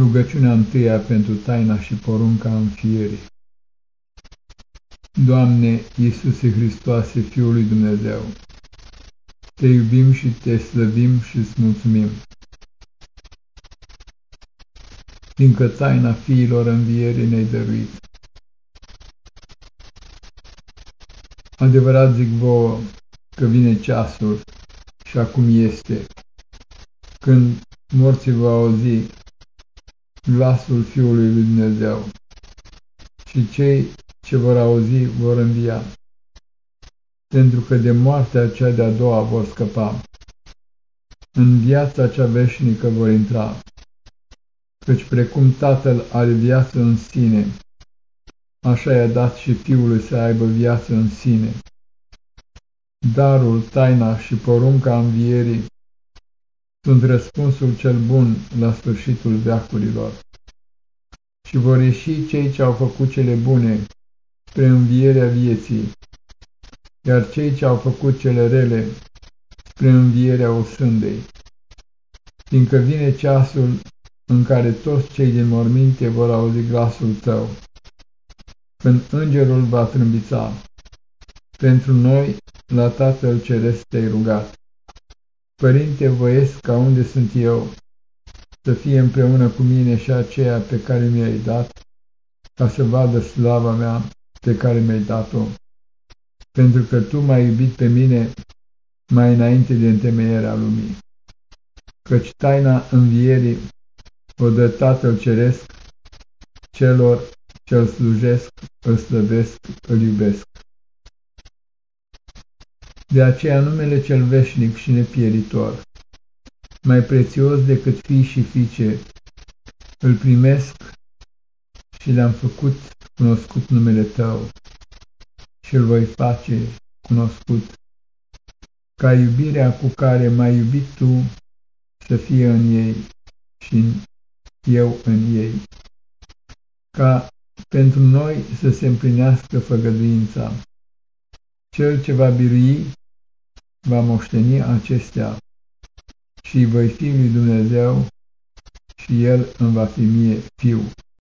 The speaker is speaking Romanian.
Rugăciunea întâia pentru taina și porunca înfierii. Doamne Iisuse Hristoase, Fiul lui Dumnezeu, Te iubim și Te slăvim și îți mulțumim, fiindcă taina fiilor învierii ne-ai dăruit. Adevărat zic vouă că vine ceasul și acum este, când morții va auzi glasul Fiului lui Dumnezeu. Și cei ce vor auzi vor învia, pentru că de moartea cea de-a doua vor scăpa, în viața cea veșnică vor intra, căci precum Tatăl are viață în sine, așa i-a dat și Fiului să aibă viață în sine. Darul, taina și porunca învierii sunt răspunsul cel bun la sfârșitul veacurilor. Și vor ieși cei ce au făcut cele bune spre învierea vieții, iar cei ce au făcut cele rele spre învierea osândei, fiindcă vine ceasul în care toți cei din morminte vor auzi glasul tău, când îngerul va trâmbița. Pentru noi, la Tatăl Ceresc te-ai rugat. Părinte, voiesc ca unde sunt eu, să fie împreună cu mine și aceea pe care mi-ai dat, ca să vadă slava mea pe care mi-ai dat-o, pentru că Tu m-ai iubit pe mine mai înainte de întemeierea lumii. Căci taina învierii o dă Tatăl Ceresc celor ce-L slujesc, îl slăvesc, îl iubesc. De aceea numele cel veșnic și nepieritor, mai prețios decât fii și fiice, îl primesc și le-am făcut cunoscut numele Tău și îl voi face cunoscut, ca iubirea cu care m-ai iubit Tu să fie în ei și eu în ei, ca pentru noi să se împlinească făgăduința. Cel ce va birui va moșteni acestea și voi fi lui Dumnezeu și El îmi va fi mie fiu.